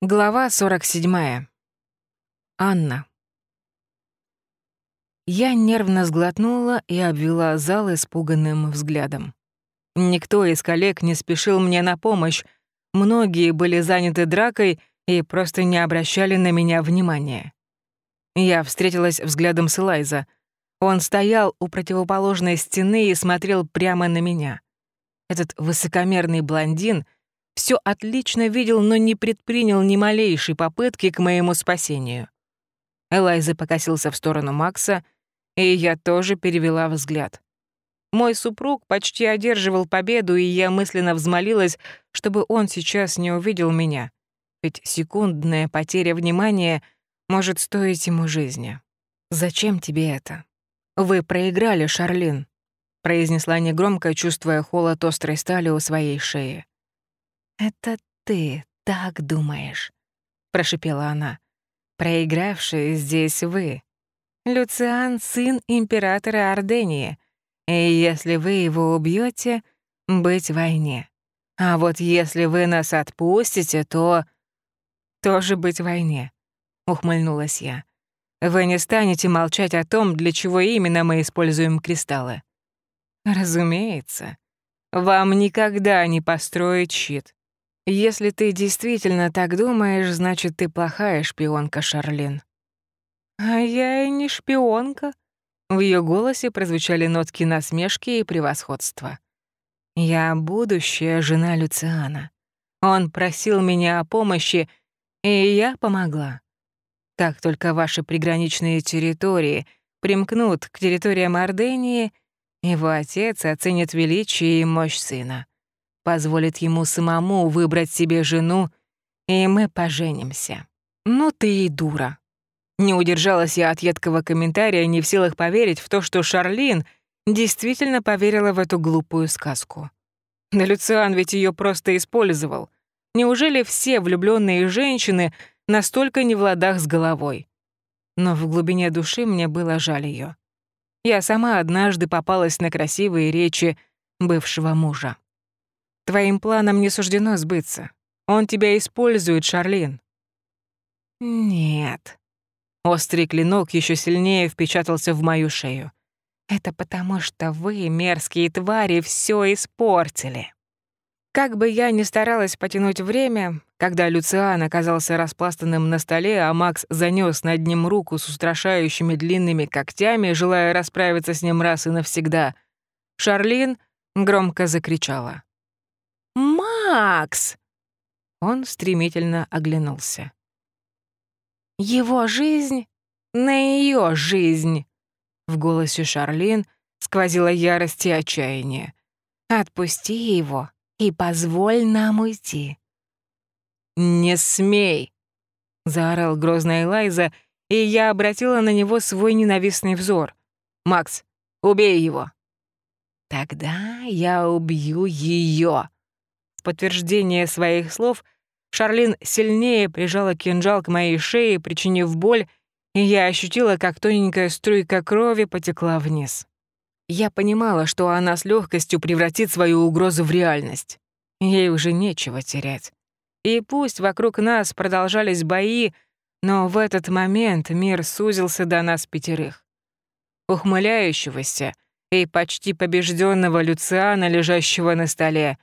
Глава 47. Анна. Я нервно сглотнула и обвела зал испуганным взглядом. Никто из коллег не спешил мне на помощь, многие были заняты дракой и просто не обращали на меня внимания. Я встретилась взглядом с Элайза. Он стоял у противоположной стены и смотрел прямо на меня. Этот высокомерный блондин — все отлично видел, но не предпринял ни малейшей попытки к моему спасению. Элайза покосился в сторону Макса, и я тоже перевела взгляд. Мой супруг почти одерживал победу, и я мысленно взмолилась, чтобы он сейчас не увидел меня, ведь секундная потеря внимания может стоить ему жизни. «Зачем тебе это?» «Вы проиграли, Шарлин», — произнесла негромко, чувствуя холод острой стали у своей шеи. «Это ты так думаешь», — прошипела она. «Проигравшие здесь вы. Люциан — сын императора Ордении, и если вы его убьете, быть в войне. А вот если вы нас отпустите, то... тоже быть в войне», — ухмыльнулась я. «Вы не станете молчать о том, для чего именно мы используем кристаллы». «Разумеется. Вам никогда не построить щит. Если ты действительно так думаешь, значит, ты плохая шпионка, Шарлин. А я и не шпионка. В ее голосе прозвучали нотки насмешки и превосходства. Я будущая жена Люциана. Он просил меня о помощи, и я помогла. Как только ваши приграничные территории примкнут к территориям Ордении, его отец оценит величие и мощь сына позволит ему самому выбрать себе жену, и мы поженимся. Ну ты и дура. Не удержалась я от едкого комментария, не в силах поверить в то, что Шарлин действительно поверила в эту глупую сказку. Да Люциан ведь ее просто использовал. Неужели все влюбленные женщины настолько не в ладах с головой? Но в глубине души мне было жаль ее. Я сама однажды попалась на красивые речи бывшего мужа. Твоим планам не суждено сбыться. Он тебя использует, Шарлин». «Нет». Острый клинок еще сильнее впечатался в мою шею. «Это потому, что вы, мерзкие твари, все испортили». Как бы я ни старалась потянуть время, когда Люциан оказался распластанным на столе, а Макс занёс над ним руку с устрашающими длинными когтями, желая расправиться с ним раз и навсегда, Шарлин громко закричала. «Макс!» Он стремительно оглянулся. «Его жизнь на ее жизнь!» В голосе Шарлин сквозила ярость и отчаяние. «Отпусти его и позволь нам уйти». «Не смей!» — заорал грозная Элайза, и я обратила на него свой ненавистный взор. «Макс, убей его!» «Тогда я убью ее. Подтверждение своих слов Шарлин сильнее прижала кинжал к моей шее, причинив боль, и я ощутила, как тоненькая струйка крови потекла вниз. Я понимала, что она с легкостью превратит свою угрозу в реальность. Ей уже нечего терять. И пусть вокруг нас продолжались бои, но в этот момент мир сузился до нас пятерых. Ухмыляющегося и почти побежденного Люциана, лежащего на столе,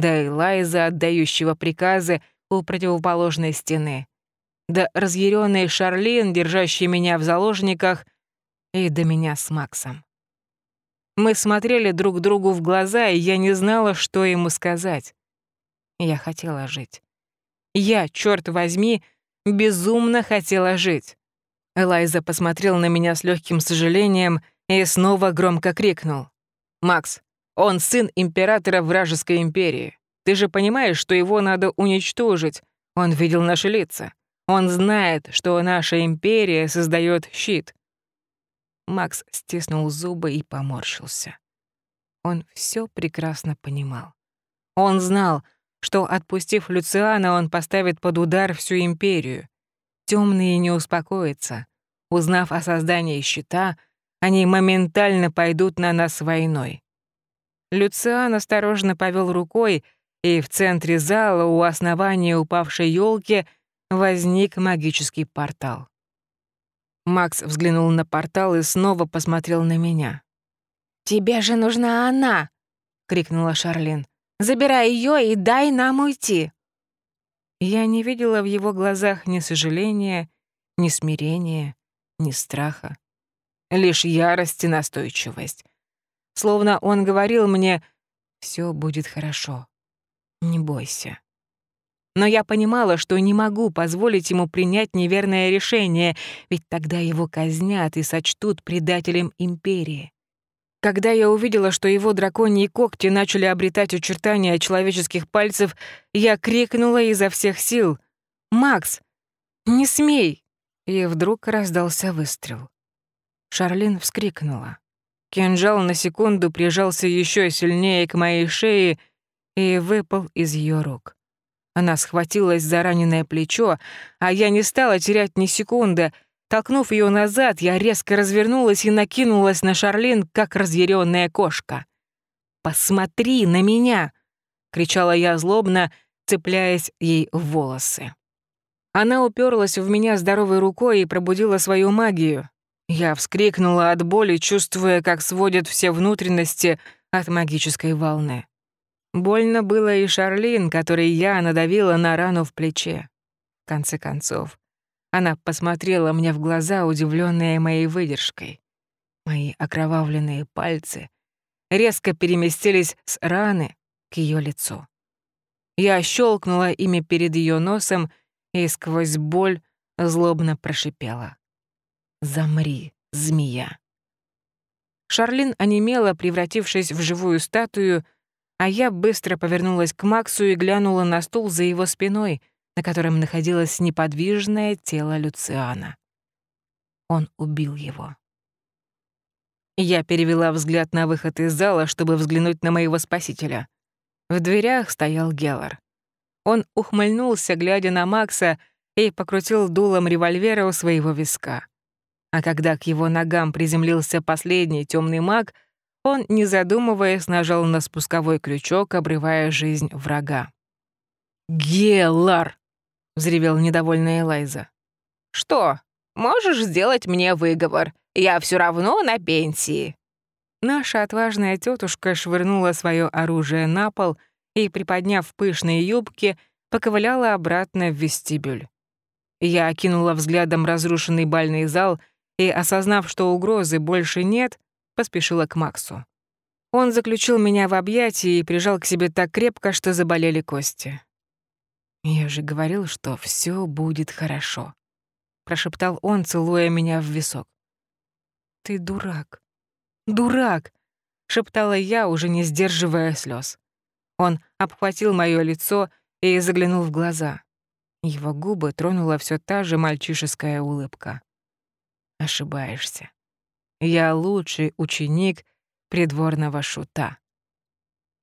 да и Лайза, отдающего приказы у противоположной стены, да разъяренный Шарлин, держащий меня в заложниках, и до меня с Максом. Мы смотрели друг другу в глаза, и я не знала, что ему сказать. Я хотела жить. Я, черт возьми, безумно хотела жить. Элайза посмотрел на меня с легким сожалением и снова громко крикнул. «Макс, он сын императора вражеской империи. Ты же понимаешь, что его надо уничтожить. Он видел наши лица. Он знает, что наша империя создает щит. Макс стиснул зубы и поморщился. Он все прекрасно понимал. Он знал, что, отпустив Люциана, он поставит под удар всю империю. Темные не успокоятся. Узнав о создании щита, они моментально пойдут на нас войной. Люциан осторожно повел рукой, и в центре зала у основания упавшей елки возник магический портал. Макс взглянул на портал и снова посмотрел на меня. «Тебе же нужна она!» — крикнула Шарлин. «Забирай ее и дай нам уйти!» Я не видела в его глазах ни сожаления, ни смирения, ни страха. Лишь ярость и настойчивость. Словно он говорил мне «Все будет хорошо, не бойся». Но я понимала, что не могу позволить ему принять неверное решение, ведь тогда его казнят и сочтут предателем империи. Когда я увидела, что его драконьи когти начали обретать очертания человеческих пальцев, я крикнула изо всех сил «Макс, не смей!» И вдруг раздался выстрел. Шарлин вскрикнула. Кинжал на секунду прижался еще сильнее к моей шее и выпал из ее рук. Она схватилась за раненое плечо, а я не стала терять ни секунды. Толкнув ее назад, я резко развернулась и накинулась на Шарлин, как разъяренная кошка. «Посмотри на меня!» — кричала я злобно, цепляясь ей в волосы. Она уперлась в меня здоровой рукой и пробудила свою магию. Я вскрикнула от боли, чувствуя, как сводят все внутренности от магической волны. Больно было и Шарлин, которой я надавила на рану в плече. В конце концов, она посмотрела мне в глаза, удивленная моей выдержкой. Мои окровавленные пальцы резко переместились с раны к ее лицу. Я щелкнула ими перед ее носом и сквозь боль злобно прошипела. «Замри, змея!» Шарлин онемела, превратившись в живую статую, а я быстро повернулась к Максу и глянула на стул за его спиной, на котором находилось неподвижное тело Люциана. Он убил его. Я перевела взгляд на выход из зала, чтобы взглянуть на моего спасителя. В дверях стоял Геллар. Он ухмыльнулся, глядя на Макса, и покрутил дулом револьвера у своего виска. А когда к его ногам приземлился последний темный маг — он, не задумываясь, нажал на спусковой крючок, обрывая жизнь врага. «Геллар!» — взревел недовольная Элайза. «Что? Можешь сделать мне выговор? Я все равно на пенсии». Наша отважная тетушка швырнула свое оружие на пол и, приподняв пышные юбки, поковыляла обратно в вестибюль. Я окинула взглядом разрушенный бальный зал и, осознав, что угрозы больше нет, поспешила к Максу. Он заключил меня в объятия и прижал к себе так крепко, что заболели кости. «Я же говорил, что все будет хорошо», — прошептал он, целуя меня в висок. «Ты дурак, дурак», — шептала я, уже не сдерживая слез. Он обхватил мое лицо и заглянул в глаза. Его губы тронула все та же мальчишеская улыбка. «Ошибаешься. Я лучший ученик придворного шута.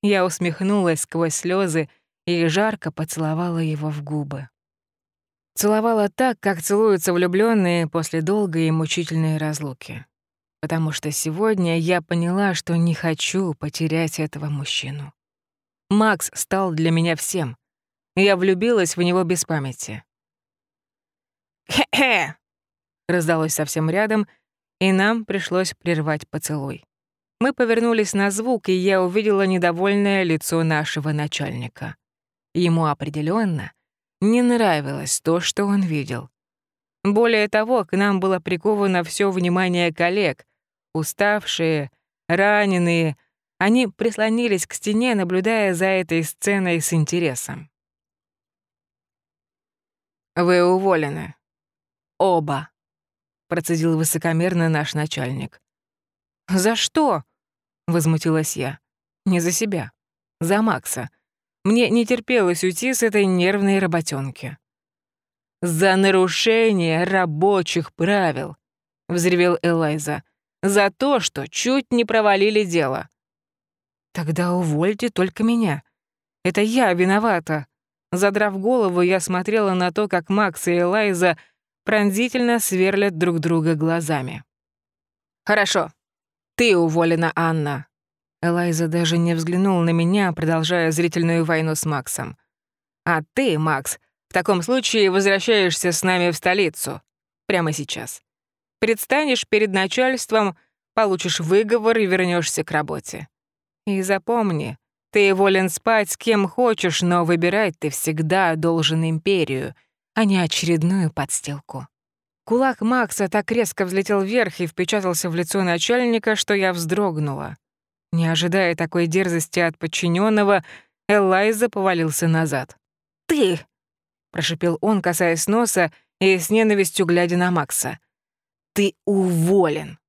Я усмехнулась сквозь слезы и жарко поцеловала его в губы. Целовала так, как целуются влюбленные после долгой и мучительной разлуки. Потому что сегодня я поняла, что не хочу потерять этого мужчину. Макс стал для меня всем. Я влюбилась в него без памяти. «Хе-хе!» Раздалось совсем рядом — и нам пришлось прервать поцелуй. Мы повернулись на звук, и я увидела недовольное лицо нашего начальника. Ему определенно не нравилось то, что он видел. Более того, к нам было приковано все внимание коллег. Уставшие, раненые, они прислонились к стене, наблюдая за этой сценой с интересом. «Вы уволены. Оба», процедил высокомерно наш начальник. «За что?» — возмутилась я. «Не за себя. За Макса. Мне не терпелось уйти с этой нервной работенки». «За нарушение рабочих правил», — взревел Элайза. «За то, что чуть не провалили дело». «Тогда увольте только меня. Это я виновата». Задрав голову, я смотрела на то, как Макс и Элайза — пронзительно сверлят друг друга глазами. «Хорошо. Ты уволена, Анна», — Элайза даже не взглянул на меня, продолжая зрительную войну с Максом. «А ты, Макс, в таком случае возвращаешься с нами в столицу. Прямо сейчас. Предстанешь перед начальством, получишь выговор и вернешься к работе. И запомни, ты волен спать с кем хочешь, но выбирать ты всегда должен империю, а не очередную подстилку». Кулак Макса так резко взлетел вверх и впечатался в лицо начальника, что я вздрогнула. Не ожидая такой дерзости от подчиненного, Элайза повалился назад. «Ты!» — прошипел он, касаясь носа и с ненавистью глядя на Макса. «Ты уволен!»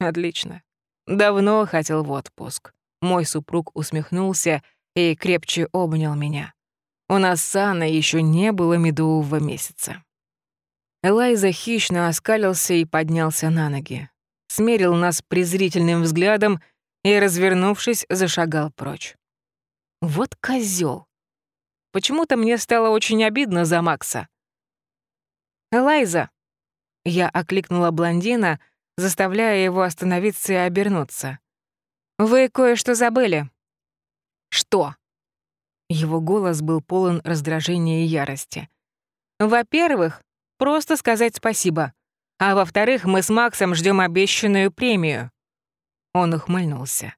«Отлично. Давно хотел в отпуск». Мой супруг усмехнулся и крепче обнял меня. У нас с Анной еще не было медового месяца. Элайза хищно оскалился и поднялся на ноги. Смерил нас презрительным взглядом и, развернувшись, зашагал прочь. Вот козел. Почему-то мне стало очень обидно за Макса. «Элайза!» Я окликнула блондина, заставляя его остановиться и обернуться. «Вы кое-что забыли». «Что?» Его голос был полон раздражения и ярости. «Во-первых, Просто сказать спасибо. А во-вторых, мы с Максом ждем обещанную премию». Он ухмыльнулся.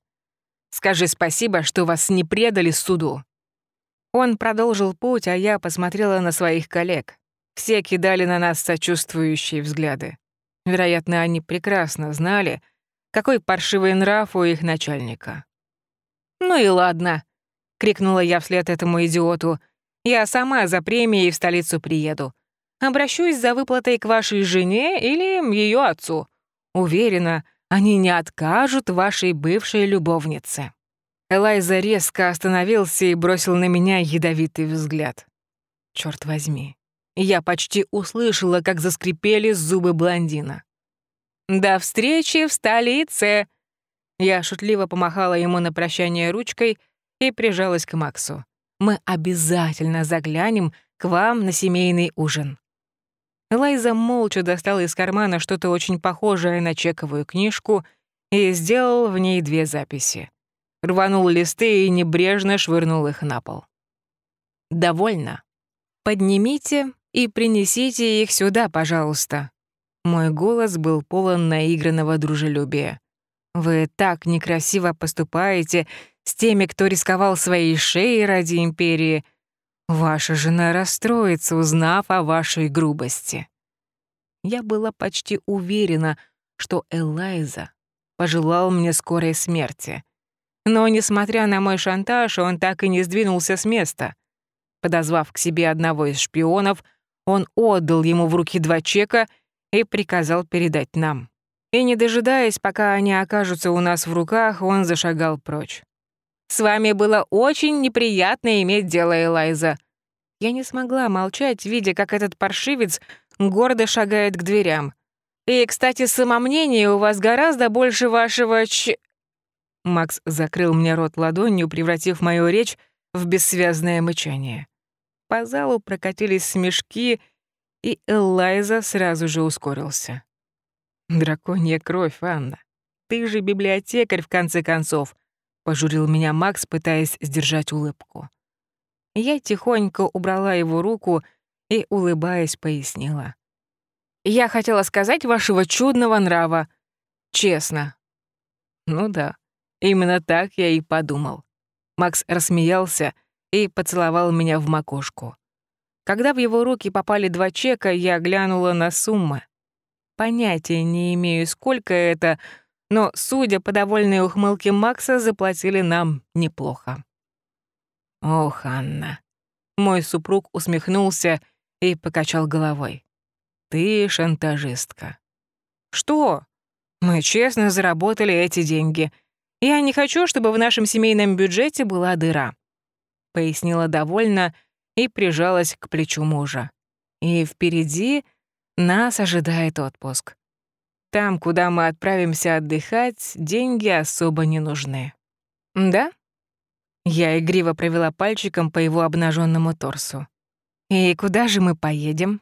«Скажи спасибо, что вас не предали суду». Он продолжил путь, а я посмотрела на своих коллег. Все кидали на нас сочувствующие взгляды. Вероятно, они прекрасно знали, какой паршивый нрав у их начальника. «Ну и ладно», — крикнула я вслед этому идиоту. «Я сама за премией в столицу приеду. Обращусь за выплатой к вашей жене или ее отцу. Уверена, они не откажут вашей бывшей любовнице». Элайза резко остановился и бросил на меня ядовитый взгляд. Черт возьми, я почти услышала, как заскрипели зубы блондина. «До встречи в столице!» Я шутливо помахала ему на прощание ручкой и прижалась к Максу. «Мы обязательно заглянем к вам на семейный ужин». Лайза молча достала из кармана что-то очень похожее на чековую книжку и сделал в ней две записи. Рванул листы и небрежно швырнул их на пол. «Довольно. Поднимите и принесите их сюда, пожалуйста». Мой голос был полон наигранного дружелюбия. «Вы так некрасиво поступаете с теми, кто рисковал своей шеей ради империи», Ваша жена расстроится, узнав о вашей грубости. Я была почти уверена, что Элайза пожелал мне скорой смерти. Но, несмотря на мой шантаж, он так и не сдвинулся с места. Подозвав к себе одного из шпионов, он отдал ему в руки два чека и приказал передать нам. И не дожидаясь, пока они окажутся у нас в руках, он зашагал прочь. С вами было очень неприятно иметь дело, Элайза». Я не смогла молчать, видя, как этот паршивец гордо шагает к дверям. «И, кстати, самомнение у вас гораздо больше вашего ч...» Макс закрыл мне рот ладонью, превратив мою речь в бессвязное мычание. По залу прокатились смешки, и Элайза сразу же ускорился. «Драконья кровь, Анна. Ты же библиотекарь, в конце концов. Пожурил меня Макс, пытаясь сдержать улыбку. Я тихонько убрала его руку и, улыбаясь, пояснила. «Я хотела сказать вашего чудного нрава. Честно». «Ну да, именно так я и подумал». Макс рассмеялся и поцеловал меня в макушку. Когда в его руки попали два чека, я глянула на суммы. Понятия не имею, сколько это, но, судя по довольной ухмылке Макса, заплатили нам неплохо. «Ох, Анна!» Мой супруг усмехнулся и покачал головой. «Ты шантажистка». «Что? Мы честно заработали эти деньги. Я не хочу, чтобы в нашем семейном бюджете была дыра», — пояснила довольно и прижалась к плечу мужа. «И впереди нас ожидает отпуск. Там, куда мы отправимся отдыхать, деньги особо не нужны. Да? Я игриво провела пальчиком по его обнаженному торсу. И куда же мы поедем?